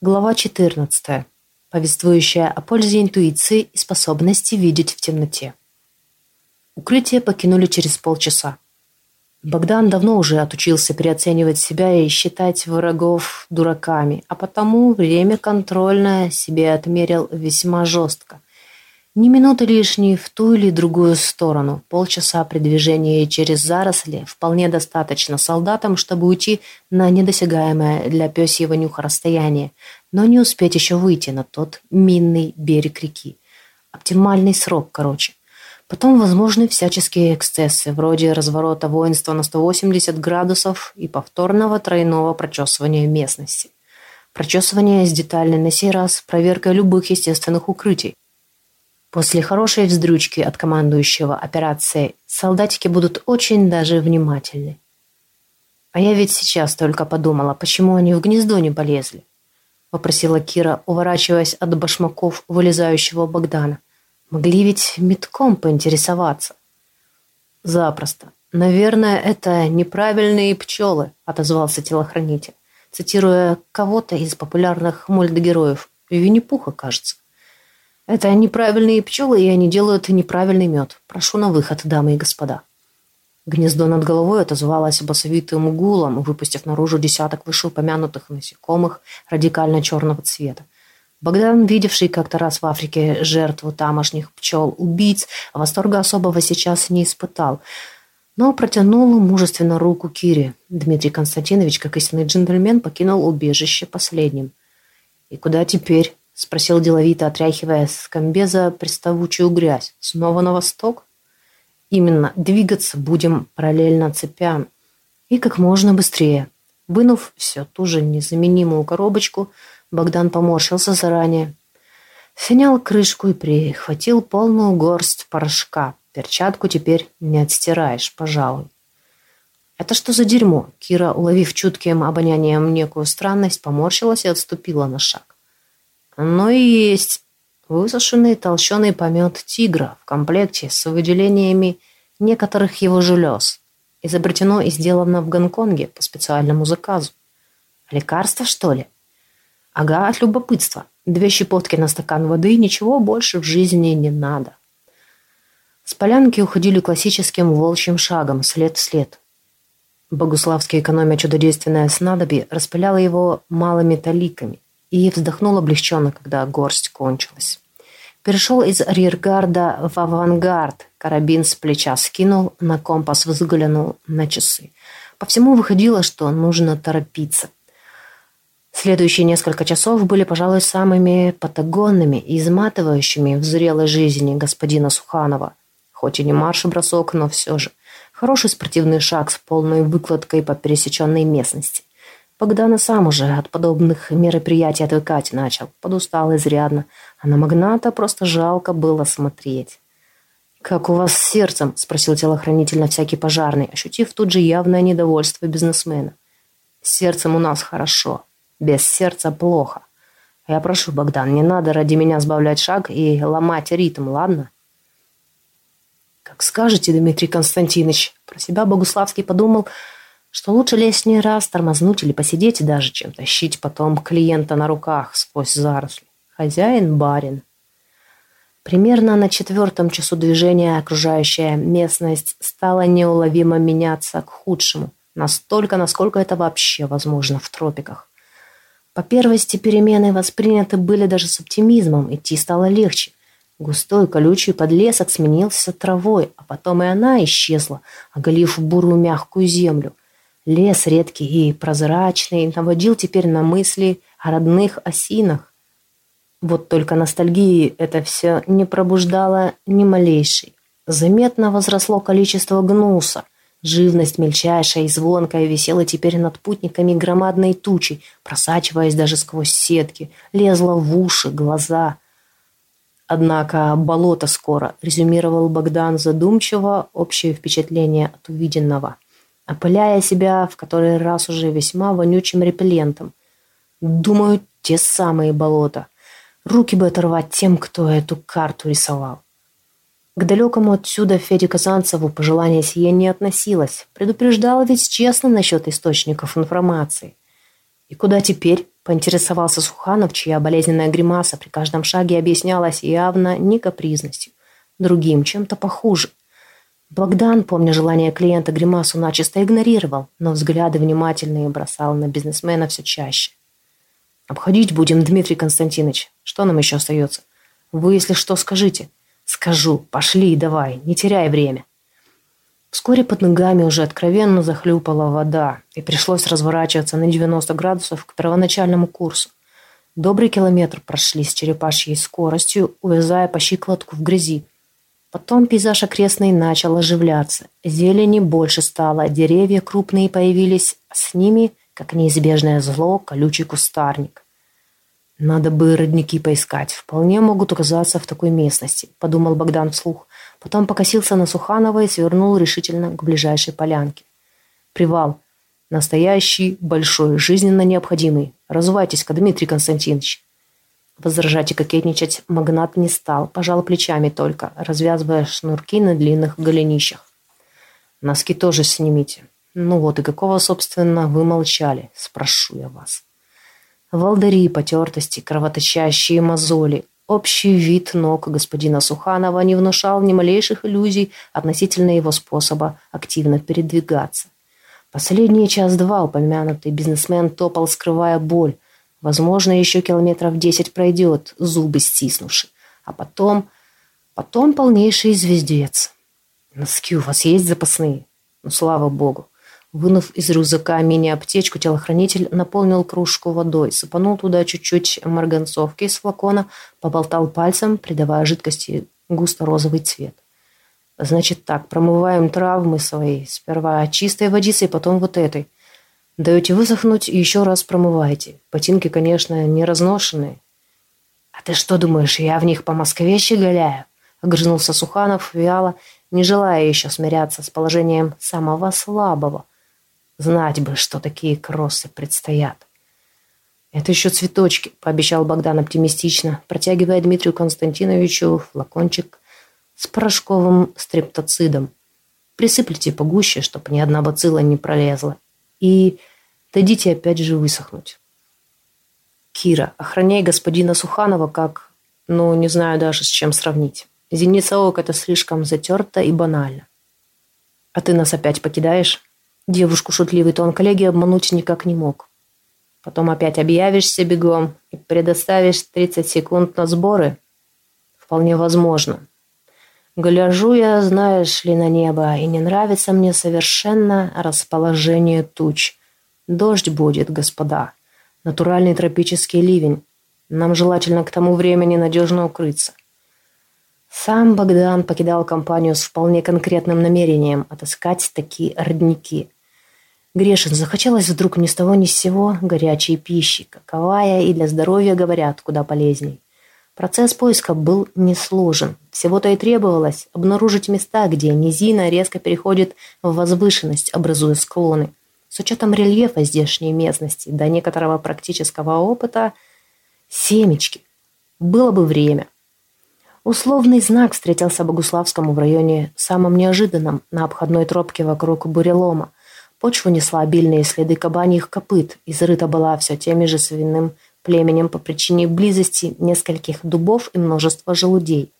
Глава 14. Повествующая о пользе интуиции и способности видеть в темноте. Укрытие покинули через полчаса. Богдан давно уже отучился переоценивать себя и считать врагов дураками, а потому время контрольное себе отмерил весьма жестко. Ни минуты лишней в ту или другую сторону. Полчаса при движении через заросли вполне достаточно солдатам, чтобы уйти на недосягаемое для пёсьего нюха расстояние, но не успеть еще выйти на тот минный берег реки. Оптимальный срок, короче. Потом возможны всяческие эксцессы, вроде разворота воинства на 180 градусов и повторного тройного прочесывания местности. Прочесывание с детальной на сей раз проверкой любых естественных укрытий. После хорошей вздрючки от командующего операцией солдатики будут очень даже внимательны. А я ведь сейчас только подумала, почему они в гнездо не полезли. Попросила Кира, уворачиваясь от башмаков вылезающего Богдана. Могли ведь метком поинтересоваться. Запросто. Наверное, это неправильные пчелы, отозвался телохранитель, цитируя кого-то из популярных мультгероев. Винни-Пуха, кажется. Это неправильные пчелы, и они делают неправильный мед. Прошу на выход, дамы и господа. Гнездо над головой отозвалось басовитым гулом, выпустив наружу десяток вышеупомянутых насекомых радикально черного цвета. Богдан, видевший как-то раз в Африке жертву тамошних пчел-убийц, восторга особого сейчас не испытал, но протянул мужественно руку Кире. Дмитрий Константинович, как истинный джентльмен, покинул убежище последним. «И куда теперь?» — спросил деловито, отряхивая с комбеза приставучую грязь. «Снова на восток?» «Именно. Двигаться будем параллельно цепям. И как можно быстрее». Вынув все ту же незаменимую коробочку, Богдан поморщился заранее. Снял крышку и прихватил полную горсть порошка. Перчатку теперь не отстираешь, пожалуй. «Это что за дерьмо?» Кира, уловив чутким обонянием некую странность, поморщилась и отступила на шаг. Но и есть высушенный толщеный помет тигра в комплекте с выделениями некоторых его желез. Изобретено и сделано в Гонконге по специальному заказу. Лекарство, что ли? Ага, от любопытства. Две щепотки на стакан воды, ничего больше в жизни не надо. С полянки уходили классическим волчьим шагом, след в след. Богуславский, экономя чудодейственное снадобье, распыляла его малыми таликами и вздохнул облегченно, когда горсть кончилась. Перешел из риргарда в авангард, карабин с плеча скинул, на компас взглянул на часы. По всему выходило, что нужно торопиться. Следующие несколько часов были, пожалуй, самыми патагонными и изматывающими в зрелой жизни господина Суханова. Хоть и не марш-бросок, но все же. Хороший спортивный шаг с полной выкладкой по пересеченной местности. Богдана сам уже от подобных мероприятий отвыкать начал. Подустал изрядно. А на магната просто жалко было смотреть. «Как у вас с сердцем?» – спросил телохранитель на всякий пожарный, ощутив тут же явное недовольство бизнесмена. «С сердцем у нас хорошо. Без сердца плохо. Я прошу, Богдан, не надо ради меня сбавлять шаг и ломать ритм, ладно?» «Как скажете, Дмитрий Константинович», – про себя Богуславский подумал – что лучше лишний раз тормознуть или посидеть даже, чем тащить потом клиента на руках сквозь заросли. Хозяин – барин. Примерно на четвертом часу движения окружающая местность стала неуловимо меняться к худшему, настолько, насколько это вообще возможно в тропиках. По первости перемены восприняты были даже с оптимизмом, идти стало легче. Густой колючий подлесок сменился травой, а потом и она исчезла, оголив бурую мягкую землю. Лес редкий и прозрачный наводил теперь на мысли о родных осинах. Вот только ностальгии это все не пробуждало ни малейшей. Заметно возросло количество гнуса. Живность мельчайшая и звонкая висела теперь над путниками громадной тучей, просачиваясь даже сквозь сетки, лезла в уши, глаза. Однако болото скоро, резюмировал Богдан задумчиво общее впечатление от увиденного – опыляя себя в который раз уже весьма вонючим репеллентом. Думаю, те самые болота. Руки бы оторвать тем, кто эту карту рисовал. К далекому отсюда Феде Казанцеву пожелание сие не относилось. Предупреждал ведь честно насчет источников информации. «И куда теперь?» – Поинтересовался Суханов, чья болезненная гримаса при каждом шаге объяснялась явно не капризностью, другим, чем-то похуже. Богдан, помня желание клиента, гримасу начисто игнорировал, но взгляды внимательные бросал на бизнесмена все чаще. «Обходить будем, Дмитрий Константинович. Что нам еще остается? Вы, если что, скажите». «Скажу. Пошли, давай, не теряй время». Вскоре под ногами уже откровенно захлюпала вода, и пришлось разворачиваться на 90 градусов к первоначальному курсу. Добрый километр прошли с черепашьей скоростью, увязая по щиколотку в грязи. Потом пейзаж окрестный начал оживляться. Зелени больше стало, деревья крупные появились, с ними, как неизбежное зло, колючий кустарник. «Надо бы родники поискать. Вполне могут оказаться в такой местности», – подумал Богдан вслух. Потом покосился на Суханова и свернул решительно к ближайшей полянке. «Привал. Настоящий, большой, жизненно необходимый. Разувайтесь-ка, Дмитрий Константинович». Возражать и кокетничать магнат не стал, пожал плечами только, развязывая шнурки на длинных голенищах. «Носки тоже снимите. Ну вот, и какого, собственно, вы молчали? Спрошу я вас». Волдыри, потертости, кровоточащие мозоли. Общий вид ног господина Суханова не внушал ни малейших иллюзий относительно его способа активно передвигаться. Последние час-два упомянутый бизнесмен топал, скрывая боль. Возможно, еще километров десять пройдет, зубы стиснувши. А потом... Потом полнейший звездец. Носки у вас есть запасные? Ну, слава богу. Вынув из рюкзака мини-аптечку, телохранитель наполнил кружку водой, сыпанул туда чуть-чуть марганцовки из флакона, поболтал пальцем, придавая жидкости густо-розовый цвет. Значит так, промываем травмы свои. Сперва чистой водицей, потом вот этой. Даете высохнуть и еще раз промывайте. Ботинки, конечно, не разношенные. А ты что думаешь, я в них по Москве щеголяю? Огрызнулся Суханов вяло, не желая еще смиряться с положением самого слабого – Знать бы, что такие кроссы предстоят. «Это еще цветочки», — пообещал Богдан оптимистично, протягивая Дмитрию Константиновичу флакончик с порошковым стрептоцидом. «Присыплите погуще, чтобы ни одна бацилла не пролезла. И дадите опять же высохнуть». «Кира, охраняй господина Суханова как... Ну, не знаю даже, с чем сравнить. Зеница ока это слишком затерто и банально. А ты нас опять покидаешь?» Девушку шутливый тон коллеги обмануть никак не мог. Потом опять объявишься бегом и предоставишь 30 секунд на сборы? Вполне возможно. Гляжу я, знаешь ли, на небо, и не нравится мне совершенно расположение туч. Дождь будет, господа. Натуральный тропический ливень. Нам желательно к тому времени надежно укрыться. Сам Богдан покидал компанию с вполне конкретным намерением отыскать такие родники – Грешин захотелось вдруг ни с того ни с сего горячей пищи, каковая и для здоровья, говорят, куда полезней. Процесс поиска был несложен. Всего-то и требовалось обнаружить места, где низина резко переходит в возвышенность, образуя склоны. С учетом рельефа здешней местности до некоторого практического опыта семечки. Было бы время. Условный знак встретился Богуславскому в районе самым неожиданным на обходной тропке вокруг бурелома – Почву несла обильные следы кабаньих копыт, изрыта была все теми же свиным племенем по причине близости нескольких дубов и множества желудей.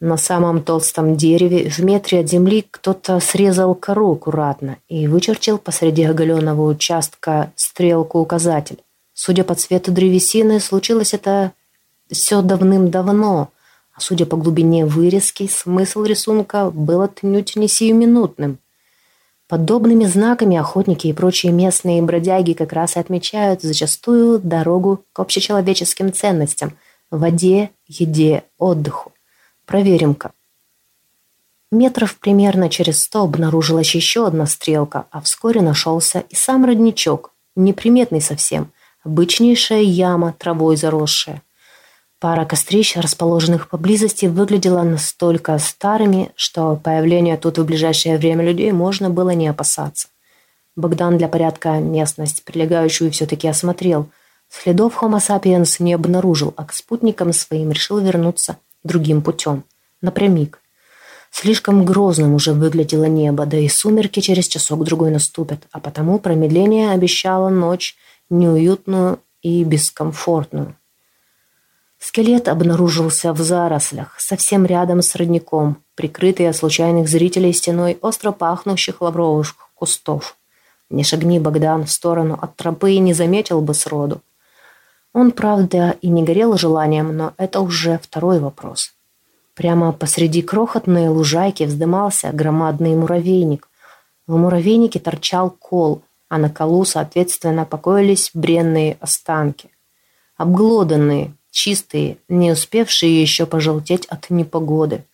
На самом толстом дереве в метре от земли кто-то срезал кору аккуратно и вычертил посреди оголенного участка стрелку-указатель. Судя по цвету древесины, случилось это все давным-давно, а судя по глубине вырезки, смысл рисунка был отнюдь не сиюминутным – Подобными знаками охотники и прочие местные бродяги как раз и отмечают зачастую дорогу к общечеловеческим ценностям – воде, еде, отдыху. Проверим-ка. Метров примерно через сто обнаружилась еще одна стрелка, а вскоре нашелся и сам родничок, неприметный совсем, обычнейшая яма, травой заросшая. Пара кострищ, расположенных поблизости, выглядела настолько старыми, что появление тут в ближайшее время людей можно было не опасаться. Богдан для порядка местность, прилегающую, все-таки осмотрел. Следов Homo sapiens не обнаружил, а к спутникам своим решил вернуться другим путем, напрямик. Слишком грозным уже выглядело небо, да и сумерки через часок-другой наступят, а потому промедление обещало ночь неуютную и бескомфортную. Скелет обнаружился в зарослях, совсем рядом с родником, прикрытый от случайных зрителей стеной остро пахнущих лавровых кустов. Не шагни Богдан в сторону от тропы и не заметил бы сроду. Он, правда, и не горел желанием, но это уже второй вопрос. Прямо посреди крохотной лужайки вздымался громадный муравейник. В муравейнике торчал кол, а на колу, соответственно, покоились бренные останки. Обглоданные, чистые, не успевшие еще пожелтеть от непогоды.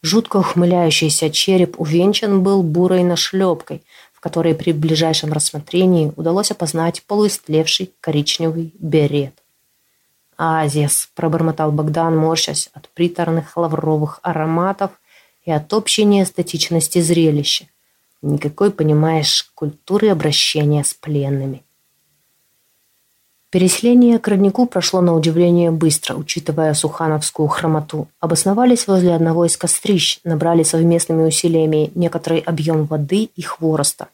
Жутко ухмыляющийся череп увенчан был бурой нашлепкой, в которой при ближайшем рассмотрении удалось опознать полуистлевший коричневый берет. «Азис», — пробормотал Богдан, морщась от приторных лавровых ароматов и от общей неэстетичности зрелища. Никакой, понимаешь, культуры обращения с пленными. Переселение к роднику прошло на удивление быстро, учитывая сухановскую хромоту. Обосновались возле одного из кострищ, набрали совместными усилиями некоторый объем воды и хвороста.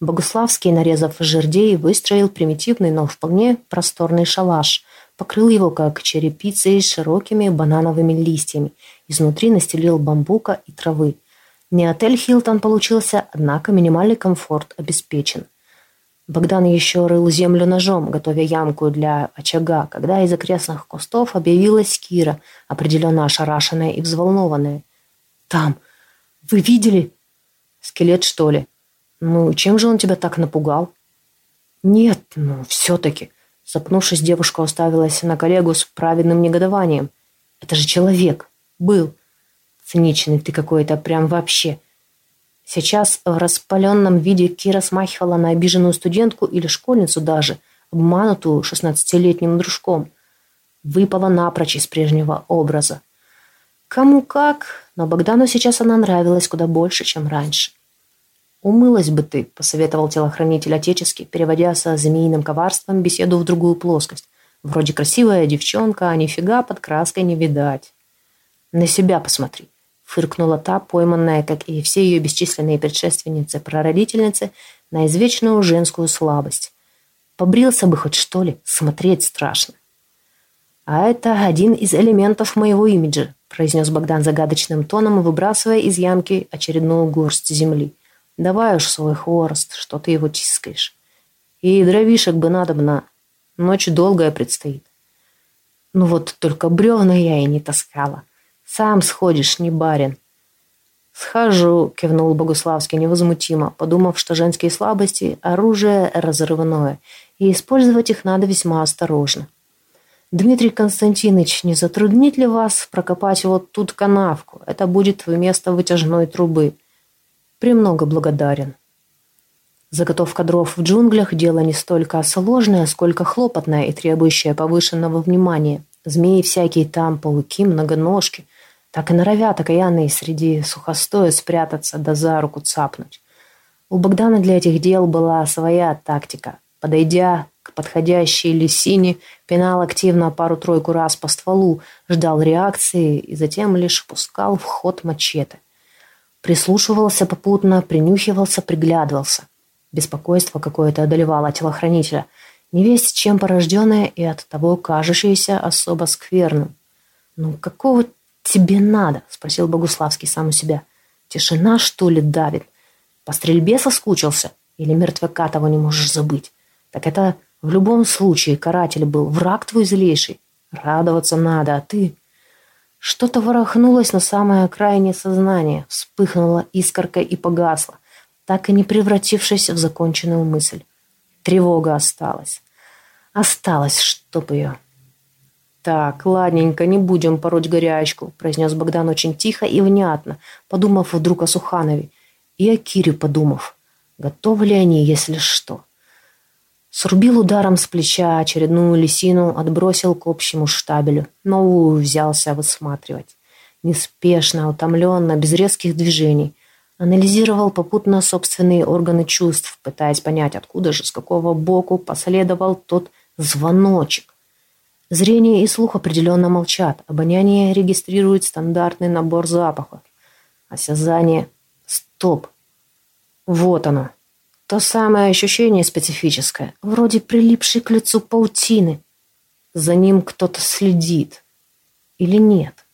Богуславский, нарезав жердей, выстроил примитивный, но вполне просторный шалаш – покрыл его как черепицей широкими банановыми листьями, изнутри настелил бамбука и травы. Не отель «Хилтон» получился, однако минимальный комфорт обеспечен. Богдан еще рыл землю ножом, готовя ямку для очага, когда из окрестных кустов объявилась Кира, определенно ошарашенная и взволнованная. «Там! Вы видели?» «Скелет, что ли?» «Ну, чем же он тебя так напугал?» «Нет, ну, все-таки. Запнувшись, девушка уставилась на коллегу с праведным негодованием. «Это же человек! Был! Циничный ты какой-то, прям вообще!» Сейчас в распаленном виде Кира смахивала на обиженную студентку или школьницу даже, обманутую шестнадцатилетним дружком. Выпала напрочь из прежнего образа. Кому как, но Богдану сейчас она нравилась куда больше, чем раньше. «Умылась бы ты», — посоветовал телохранитель отечески, переводя со змеиным коварством беседу в другую плоскость. «Вроде красивая девчонка, а нифига под краской не видать». «На себя посмотри», — фыркнула та, пойманная, как и все ее бесчисленные предшественницы-прародительницы, на извечную женскую слабость. «Побрился бы хоть что ли, смотреть страшно». «А это один из элементов моего имиджа», — произнес Богдан загадочным тоном, выбрасывая из ямки очередную горсть земли. Давай уж свой хворост, что ты его тискаешь. И дровишек бы надо надобно. Ночь долгая предстоит. Ну вот только бревна я и не таскала. Сам сходишь, не барин. «Схожу», — кивнул Богуславский невозмутимо, подумав, что женские слабости — оружие разрывное, и использовать их надо весьма осторожно. «Дмитрий Константинович, не затруднит ли вас прокопать вот тут канавку? Это будет вместо вытяжной трубы». Премного благодарен. Заготовка дров в джунглях – дело не столько сложное, сколько хлопотное и требующее повышенного внимания. Змеи всякие там, пауки, многоножки. Так и норовят окаянные среди сухостоя спрятаться да за руку цапнуть. У Богдана для этих дел была своя тактика. Подойдя к подходящей лисине, пинал активно пару-тройку раз по стволу, ждал реакции и затем лишь пускал в ход мачете. Прислушивался попутно, принюхивался, приглядывался. Беспокойство какое-то одолевало телохранителя. Не весть чем порожденное и от того кажущееся особо скверным. «Ну, какого тебе надо?» – спросил Богуславский сам у себя. «Тишина, что ли, давит? По стрельбе соскучился? Или мертвяка того не можешь забыть? Так это в любом случае каратель был, враг твой злейший. Радоваться надо, а ты...» Что-то ворохнулось на самое окраине сознания, вспыхнуло искоркой и погасло, так и не превратившись в законченную мысль. Тревога осталась. Осталась, чтоб ее. «Так, ладненько, не будем пороть горячку», – произнес Богдан очень тихо и внятно, подумав вдруг о Суханове. И о Кире подумав. Готовы ли они, если что? Срубил ударом с плеча очередную лисину, отбросил к общему штабелю. Новую взялся высматривать. Неспешно, утомленно, без резких движений. Анализировал попутно собственные органы чувств, пытаясь понять, откуда же, с какого боку последовал тот звоночек. Зрение и слух определенно молчат. Обоняние регистрирует стандартный набор запахов. Осязание... Стоп. Вот оно. То самое ощущение специфическое, вроде прилипшей к лицу паутины. За ним кто-то следит. Или нет?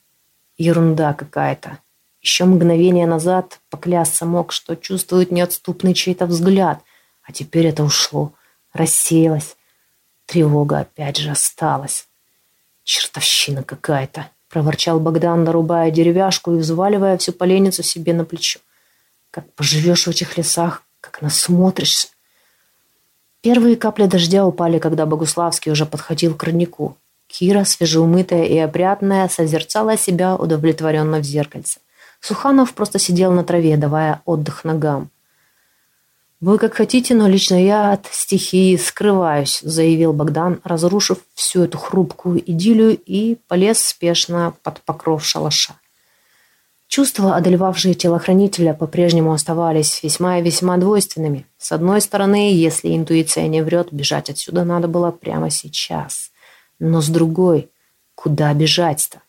Ерунда какая-то. Еще мгновение назад поклясться мог, что чувствует неотступный чей-то взгляд, а теперь это ушло, рассеялось. Тревога опять же осталась. «Чертовщина какая-то!» — проворчал Богдан, нарубая деревяшку и взваливая всю поленницу себе на плечо. «Как поживешь в этих лесах, как насмотришься!» Первые капли дождя упали, когда Богуславский уже подходил к роднику. Кира, свежеумытая и опрятная, созерцала себя удовлетворенно в зеркальце. Суханов просто сидел на траве, давая отдых ногам. «Вы как хотите, но лично я от стихии скрываюсь», заявил Богдан, разрушив всю эту хрупкую идиллию и полез спешно под покров шалаша. Чувства, одолевавшие телохранителя, по-прежнему оставались весьма и весьма двойственными. С одной стороны, если интуиция не врет, бежать отсюда надо было прямо сейчас. Но с другой, куда бежать-то?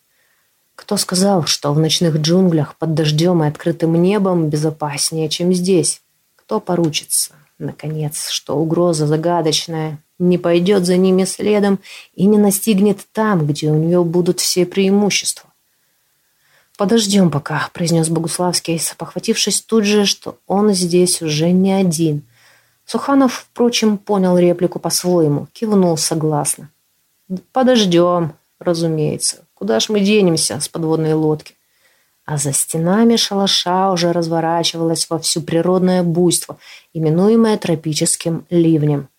Кто сказал, что в ночных джунглях под дождем и открытым небом безопаснее, чем здесь? Кто поручится, наконец, что угроза загадочная не пойдет за ними следом и не настигнет там, где у нее будут все преимущества? «Подождем пока», — произнес Богуславский, похватившись тут же, что он здесь уже не один. Суханов, впрочем, понял реплику по-своему, кивнул согласно. «Подождем, разумеется. Куда ж мы денемся с подводной лодки?» А за стенами шалаша уже разворачивалось во всю природное буйство, именуемое тропическим ливнем.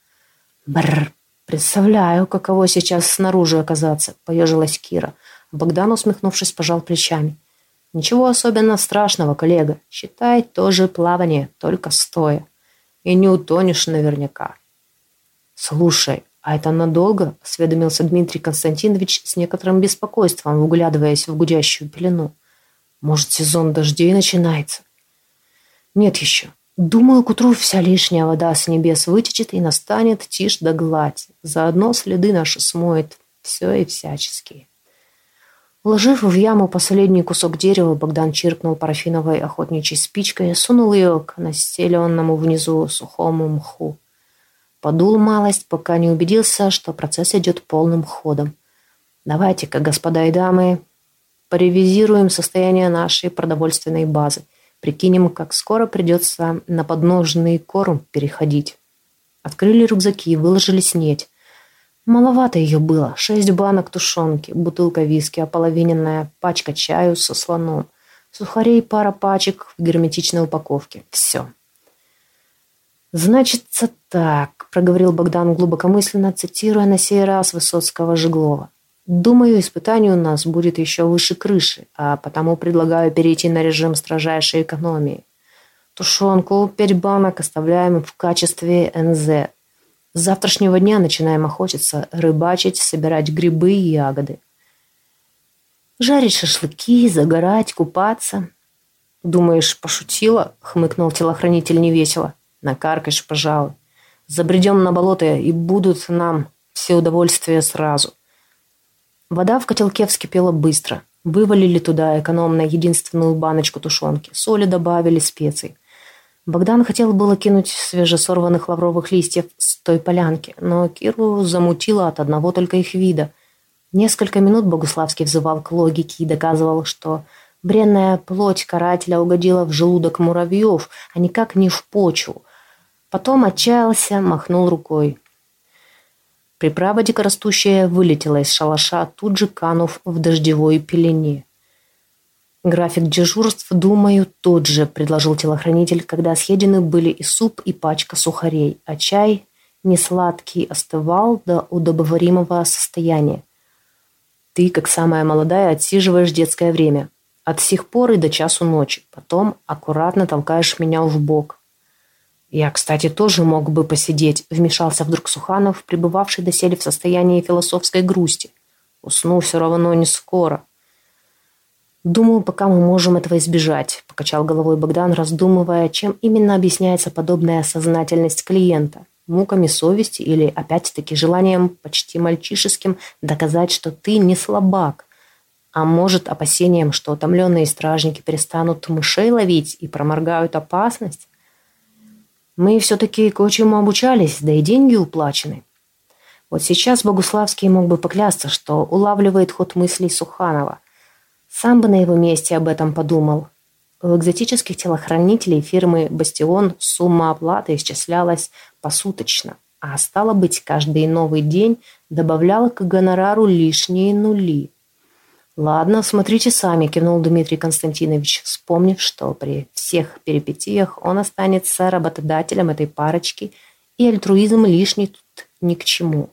Бррр, представляю, каково сейчас снаружи оказаться, поежилась Кира. Богдан, усмехнувшись, пожал плечами. Ничего особенно страшного, коллега. Считай, тоже плавание, только стоя. И не утонешь наверняка. Слушай, а это надолго? Осведомился Дмитрий Константинович с некоторым беспокойством, углядываясь в гудящую пелену. Может, сезон дождей начинается? Нет еще. Думаю, к утру вся лишняя вода с небес вытечет и настанет тишь да гладь. Заодно следы наши смоет все и всяческие. Уложив в яму последний кусок дерева, Богдан чиркнул парафиновой охотничьей спичкой и сунул ее к настеленному внизу сухому мху. Подул малость, пока не убедился, что процесс идет полным ходом. «Давайте-ка, господа и дамы, поревизируем состояние нашей продовольственной базы. Прикинем, как скоро придется на подножный корм переходить». Открыли рюкзаки, выложили снеть. Маловато ее было. Шесть банок тушенки, бутылка виски, ополовиненная пачка чаю со слоном, сухарей пара пачек в герметичной упаковке. Все. «Значится так», — проговорил Богдан глубокомысленно, цитируя на сей раз Высоцкого Жеглова. «Думаю, испытание у нас будет еще выше крыши, а потому предлагаю перейти на режим строжайшей экономии. Тушенку, пять банок оставляем в качестве НЗ, с завтрашнего дня начинаем охотиться, рыбачить, собирать грибы и ягоды. Жарить шашлыки, загорать, купаться. Думаешь, пошутила? Хмыкнул телохранитель невесело. Накаркаешь, пожалуй. Забредем на болото, и будут нам все удовольствия сразу. Вода в котелке вскипела быстро. Вывалили туда экономно единственную баночку тушенки. Соли добавили, специй. Богдан хотел было кинуть свежесорванных лавровых листьев с той полянки, но Киру замутило от одного только их вида. Несколько минут Богуславский взывал к логике и доказывал, что бренная плоть карателя угодила в желудок муравьев, а никак не в почву. Потом отчаялся, махнул рукой. Приправа дикорастущая вылетела из шалаша, тут же канув в дождевой пелене. График дежурств, думаю, тот же, предложил телохранитель, когда съедены были и суп, и пачка сухарей, а чай несладкий остывал до удобоваримого состояния. Ты, как самая молодая, отсиживаешь детское время. От сих пор и до часу ночи. Потом аккуратно толкаешь меня в бок. Я, кстати, тоже мог бы посидеть, вмешался вдруг Суханов, пребывавший доселе в состоянии философской грусти. Усну все равно не скоро. «Думаю, пока мы можем этого избежать», – покачал головой Богдан, раздумывая, чем именно объясняется подобная сознательность клиента. Муками совести или, опять-таки, желанием почти мальчишеским доказать, что ты не слабак. А может, опасением, что утомленные стражники перестанут мышей ловить и проморгают опасность? Мы все-таки кое-чему обучались, да и деньги уплачены. Вот сейчас Богуславский мог бы поклясться, что улавливает ход мыслей Суханова. Сам бы на его месте об этом подумал. У экзотических телохранителей фирмы «Бастион» сумма оплаты исчислялась посуточно, а стало быть, каждый новый день добавляла к гонорару лишние нули. «Ладно, смотрите сами», – кивнул Дмитрий Константинович, вспомнив, что при всех перипетиях он останется работодателем этой парочки, и альтруизм лишний тут ни к чему.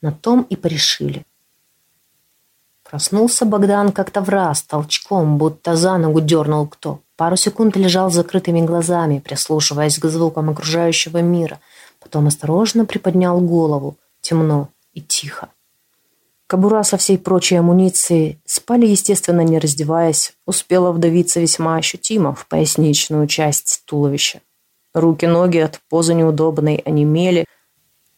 На том и порешили. Проснулся Богдан как-то в раз, толчком, будто за ногу дернул кто. Пару секунд лежал с закрытыми глазами, прислушиваясь к звукам окружающего мира. Потом осторожно приподнял голову. Темно и тихо. Кобура со всей прочей амуницией спали, естественно, не раздеваясь, успела вдавиться весьма ощутимо в поясничную часть туловища. Руки-ноги от позы неудобной онемели.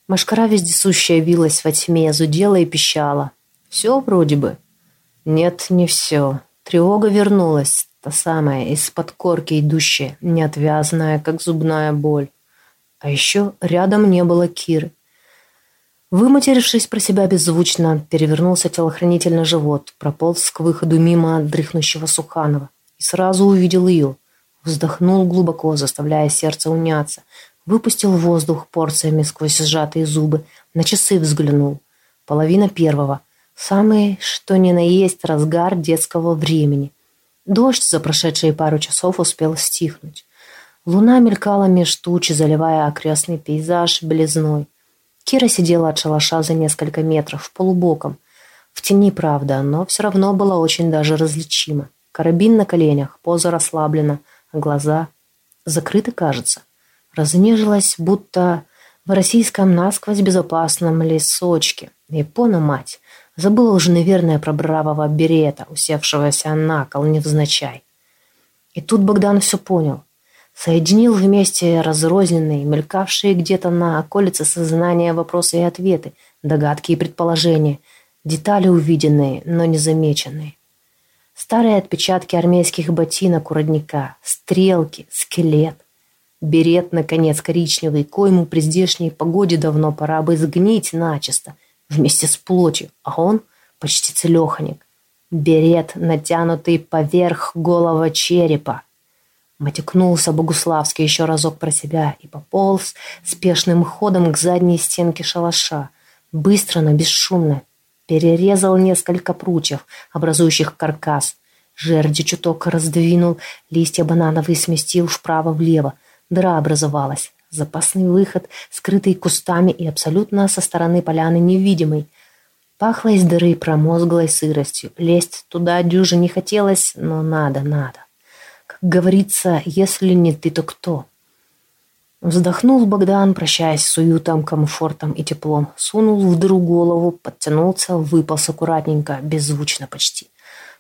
Машкара вездесущая вилась во тьме, зудела и пищала. Все вроде бы. Нет, не все. Тревога вернулась, та самая, из-под корки идущая, неотвязная, как зубная боль. А еще рядом не было Киры. Выматерившись про себя беззвучно, перевернулся телохранитель на живот, прополз к выходу мимо дрыхнущего Суханова и сразу увидел ее. Вздохнул глубоко, заставляя сердце уняться. Выпустил воздух порциями сквозь сжатые зубы. На часы взглянул. Половина первого. Самый, что ни на есть, разгар детского времени. Дождь за прошедшие пару часов успел стихнуть. Луна мелькала меж тучи, заливая окрестный пейзаж белизной. Кира сидела от шалаша за несколько метров, полубоком. В тени, правда, но все равно была очень даже различима. Карабин на коленях, поза расслаблена, а глаза закрыты, кажется. Разнежилась, будто в российском насквозь безопасном лесочке. Япона мать. Забыла уже, наверное, про бравого берета, усевшегося на кол невзначай. И тут Богдан все понял соединил вместе разрозненные, мелькавшие где-то на околице сознания вопросы и ответы, догадки и предположения, детали увиденные, но не замеченные. Старые отпечатки армейских ботинок у родника, стрелки, скелет. Берет, наконец, коричневый, койму при здешней погоде давно пора бы сгнить начисто, вместе с плотью, а он почти целеханик. Берет, натянутый поверх голого черепа, Матюкнулся Богуславский еще разок про себя и пополз спешным ходом к задней стенке шалаша. Быстро, но бесшумно. Перерезал несколько прутьев, образующих каркас. Жерди чуток раздвинул, листья банановые сместил вправо-влево. Дыра образовалась. Запасный выход, скрытый кустами и абсолютно со стороны поляны невидимый. Пахло из дыры промозглой сыростью. Лезть туда дюже не хотелось, но надо, надо говорится, если не ты, то кто? Вздохнул Богдан, прощаясь с уютом, комфортом и теплом. Сунул в дыру голову, подтянулся, выполз аккуратненько, беззвучно почти.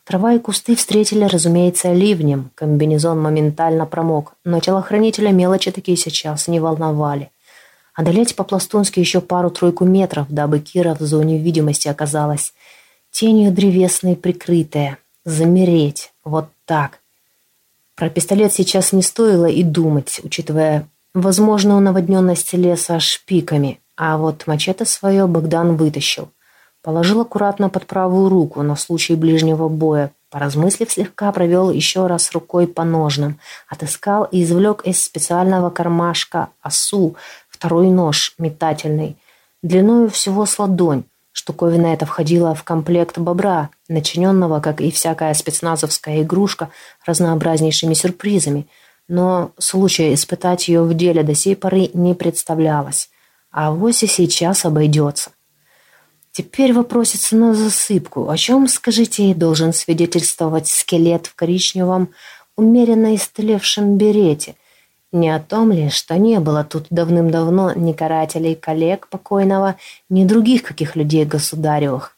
Трава и кусты встретили, разумеется, ливнем. Комбинезон моментально промок, но телохранителя мелочи такие сейчас не волновали. Одолеть по-пластунски еще пару-тройку метров, дабы Кира в зоне видимости оказалась. Тенью древесной прикрытая. Замереть. Вот так. Про пистолет сейчас не стоило и думать, учитывая возможную наводненность леса шпиками, а вот мачете свое Богдан вытащил. Положил аккуратно под правую руку на случай ближнего боя. Поразмыслив слегка, провел еще раз рукой по ножным. Отыскал и извлек из специального кармашка осу, второй нож метательный, длиною всего с ладонь. Штуковина эта входила в комплект бобра, начиненного, как и всякая спецназовская игрушка, разнообразнейшими сюрпризами. Но случая испытать ее в деле до сей поры не представлялось. А вось и сейчас обойдется. Теперь вопросится на засыпку. О чем, скажите, должен свидетельствовать скелет в коричневом, умеренно истлевшем берете, не о том ли, что не было тут давным-давно ни карателей коллег покойного, ни других каких людей государевых.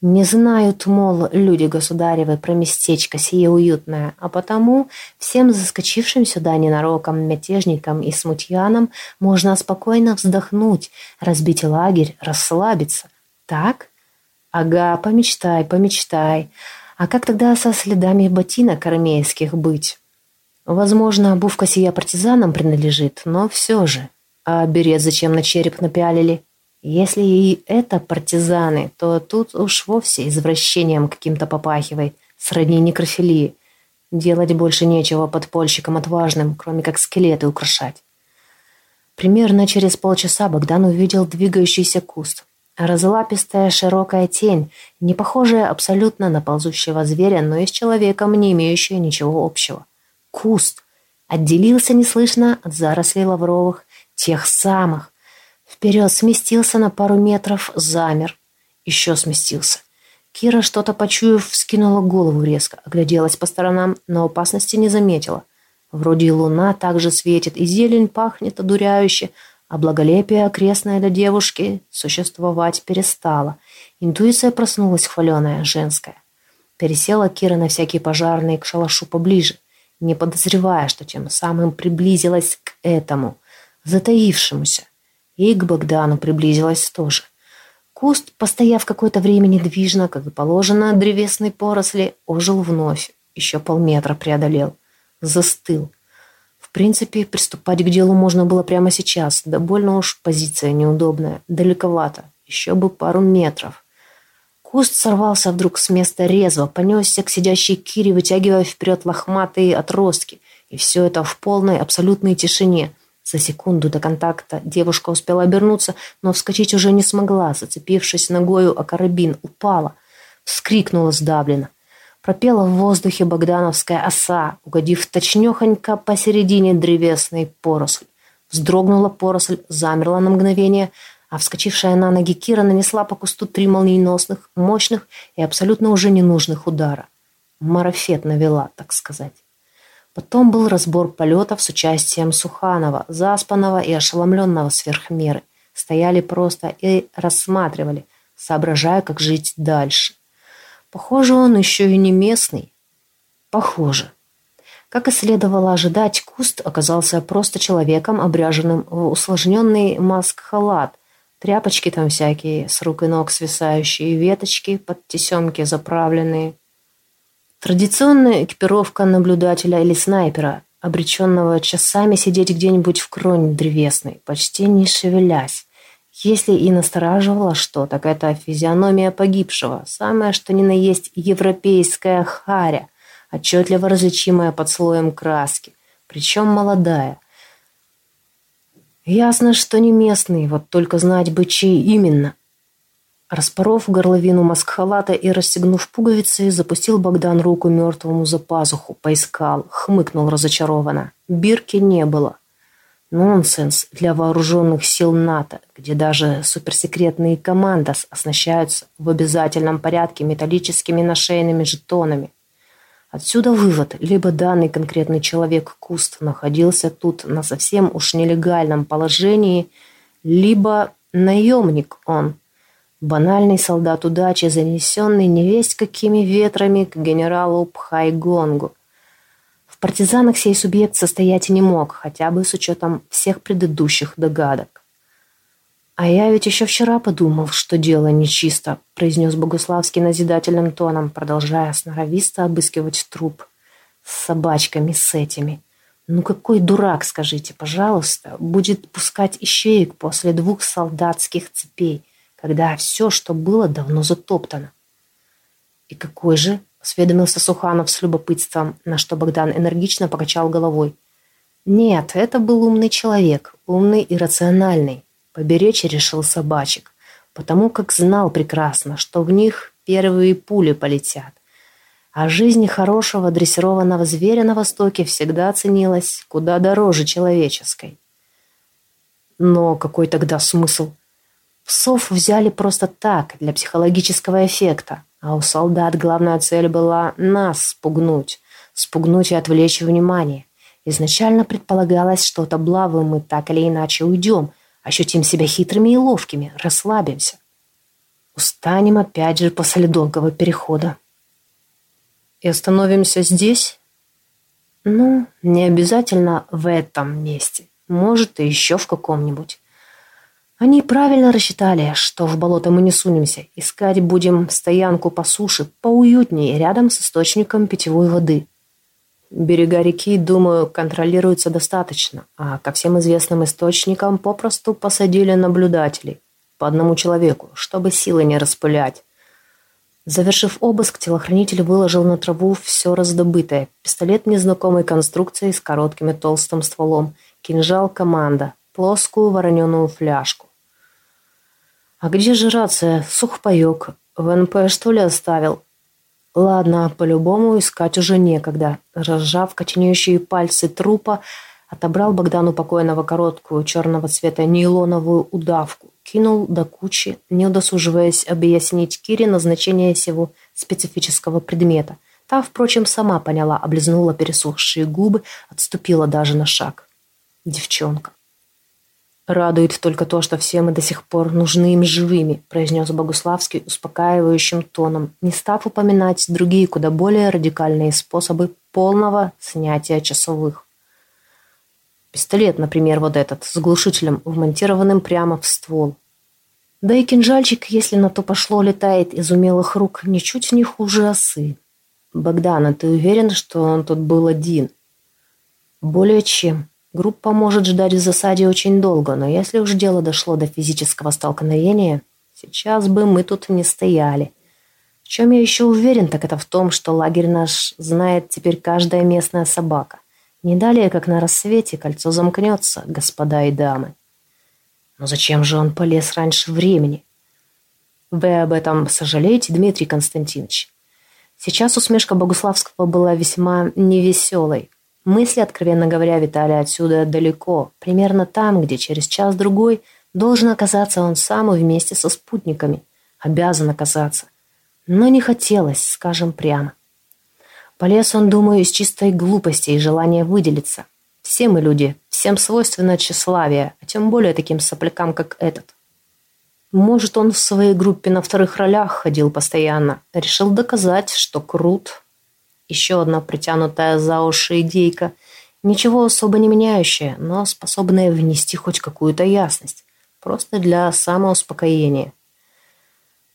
Не знают, мол, люди государевы про местечко сие уютное, а потому всем заскочившим сюда ненароком мятежникам и смутьянам можно спокойно вздохнуть, разбить лагерь, расслабиться. Так? Ага, помечтай, помечтай. А как тогда со следами ботинок армейских быть? Возможно, обувка сия партизанам принадлежит, но все же. А берет зачем на череп напялили? Если и это партизаны, то тут уж вовсе извращением каким-то попахивает, сродни некрофилии. Делать больше нечего подпольщикам отважным, кроме как скелеты украшать. Примерно через полчаса Богдан увидел двигающийся куст. Разлапистая широкая тень, не похожая абсолютно на ползущего зверя, но и с человеком не имеющая ничего общего. Куст отделился неслышно от зарослей лавровых, тех самых. Вперед сместился на пару метров, замер. Еще сместился. Кира, что-то почуяв, вскинула голову резко, огляделась по сторонам, но опасности не заметила. Вроде и луна также светит, и зелень пахнет одуряюще, а благолепие окрестное для девушки существовать перестало. Интуиция проснулась хваленая, женская. Пересела Кира на всякие пожарные к шалашу поближе, не подозревая, что тем самым приблизилась к этому, затаившемуся. И к Богдану приблизилась тоже. Куст, постояв какое-то время недвижно, как и положено древесной поросли, ожил вновь, еще полметра преодолел. Застыл. В принципе, приступать к делу можно было прямо сейчас. Да больно уж позиция неудобная. Далековато. Еще бы пару метров. Куст сорвался вдруг с места резво, понесся к сидящей Кире, вытягивая вперед лохматые отростки. И все это в полной, абсолютной тишине. За секунду до контакта девушка успела обернуться, но вскочить уже не смогла, зацепившись ногою о карабин, упала. Вскрикнула сдавленно. Пропела в воздухе богдановская оса, угодив точнёхонько посередине древесной поросли. Вздрогнула поросль, замерла на мгновение, а вскочившая на ноги Кира нанесла по кусту три молниеносных, мощных и абсолютно уже ненужных удара. Марафет навела, так сказать. Потом был разбор полетов с участием Суханова, заспанного и ошеломленного сверх меры. Стояли просто и рассматривали, соображая, как жить дальше. Похоже, он еще и не местный. Похоже. Как и следовало ожидать, Куст оказался просто человеком, обряженным в усложненный маск-халат. Тряпочки там всякие, с рук и ног свисающие, веточки под тесемки заправленные. Традиционная экипировка наблюдателя или снайпера, обреченного часами сидеть где-нибудь в кроне древесной, почти не шевелясь. Если и настораживало что, так это физиономия погибшего, самое что ни на есть европейская харя, отчетливо различимая под слоем краски, причем молодая. Ясно, что не местный, вот только знать бы, чей именно. Распоров горловину маскхалата и расстегнув пуговицы, запустил Богдан руку мертвому за пазуху, поискал, хмыкнул разочарованно. Бирки не было. Нонсенс для вооруженных сил НАТО, где даже суперсекретные команды оснащаются в обязательном порядке металлическими нашейными жетонами. Отсюда вывод, либо данный конкретный человек Куст находился тут на совсем уж нелегальном положении, либо наемник он, банальный солдат удачи, занесенный невесть какими ветрами к генералу Пхайгонгу, в партизанах сей субъект состоять не мог, хотя бы с учетом всех предыдущих догадок. «А я ведь еще вчера подумал, что дело нечисто», произнес Богуславский назидательным тоном, продолжая сноровисто обыскивать труп. «С собачками, с этими. Ну какой дурак, скажите, пожалуйста, будет пускать ищеек после двух солдатских цепей, когда все, что было, давно затоптано?» «И какой же?» осведомился Суханов с любопытством, на что Богдан энергично покачал головой. Нет, это был умный человек, умный и рациональный. Поберечь решил собачек, потому как знал прекрасно, что в них первые пули полетят. А жизнь хорошего дрессированного зверя на Востоке всегда ценилась куда дороже человеческой. Но какой тогда смысл? Псов взяли просто так, для психологического эффекта. А у солдат главная цель была нас спугнуть. Спугнуть и отвлечь внимание. Изначально предполагалось, что от облавы мы так или иначе уйдем, ощутим себя хитрыми и ловкими, расслабимся. Устанем опять же после долгого перехода. И остановимся здесь? Ну, не обязательно в этом месте. Может, и еще в каком-нибудь. Они правильно рассчитали, что в болото мы не сунемся. Искать будем стоянку по суше, поуютнее, рядом с источником питьевой воды. Берега реки, думаю, контролируются достаточно, а ко всем известным источникам попросту посадили наблюдателей. по одному человеку, чтобы силы не распылять. Завершив обыск, телохранитель выложил на траву все раздобытое. Пистолет незнакомой конструкции с коротким и толстым стволом, кинжал команда, плоскую вороненую фляжку. «А где же рация? Сухпайок. В НП что ли оставил?» «Ладно, по-любому искать уже некогда». Разжав коченеющие пальцы трупа, отобрал Богдану покойного короткую черного цвета нейлоновую удавку кинул до кучи, не удосуживаясь объяснить Кире назначение сего специфического предмета. Та, впрочем, сама поняла, облизнула пересохшие губы, отступила даже на шаг. Девчонка. «Радует только то, что все мы до сих пор нужны им живыми», произнес Богуславский успокаивающим тоном, не став упоминать другие, куда более радикальные способы полного снятия часовых. Пистолет, например, вот этот, с глушителем, вмонтированным прямо в ствол. Да и кинжальчик, если на то пошло, летает из умелых рук ничуть не хуже осы. Богдан, а ты уверен, что он тут был один? Более чем. Группа может ждать в засаде очень долго, но если уж дело дошло до физического столкновения, сейчас бы мы тут не стояли. В чем я еще уверен, так это в том, что лагерь наш знает теперь каждая местная собака. Не далее, как на рассвете, кольцо замкнется, господа и дамы. Но зачем же он полез раньше времени? Вы об этом сожалеете, Дмитрий Константинович? Сейчас усмешка Богуславского была весьма невеселой. Мысли, откровенно говоря, витали отсюда далеко, примерно там, где через час-другой должен оказаться он сам и вместе со спутниками. Обязан оказаться. Но не хотелось, скажем прямо. Полез он, думаю, из чистой глупости и желания выделиться. Все мы люди, всем свойственно тщеславие, а тем более таким соплякам, как этот. Может, он в своей группе на вторых ролях ходил постоянно, решил доказать, что крут. Еще одна притянутая за уши идейка, ничего особо не меняющая, но способная внести хоть какую-то ясность, просто для самоуспокоения.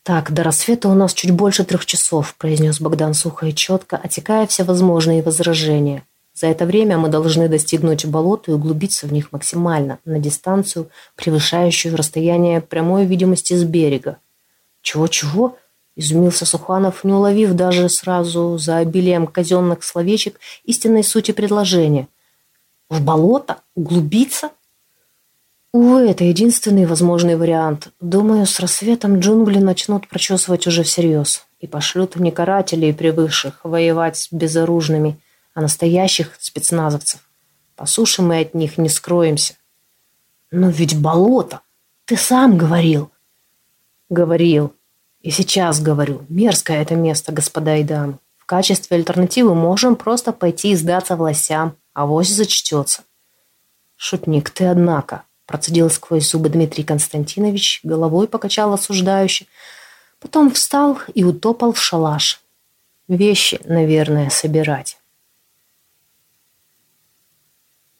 «Так, до рассвета у нас чуть больше трех часов», – произнес Богдан сухо и четко, отекая все возможные возражения. «За это время мы должны достигнуть болот и углубиться в них максимально, на дистанцию, превышающую расстояние прямой видимости с берега». «Чего-чего?» – изумился Суханов, не уловив даже сразу за обилием казенных словечек истинной сути предложения. «В болото? Углубиться?» Увы, это единственный возможный вариант. Думаю, с рассветом джунгли начнут прочесывать уже всерьез и пошлют не карателей привыкших воевать с безоружными, а настоящих спецназовцев. По суше мы от них не скроемся. Но ведь болото! Ты сам говорил. Говорил. И сейчас говорю. Мерзкое это место, господа и дамы. В качестве альтернативы можем просто пойти и сдаться властям, а вось зачтется. Шутник ты, однако. Процедил сквозь зубы Дмитрий Константинович, головой покачал осуждающе. Потом встал и утопал в шалаш. Вещи, наверное, собирать.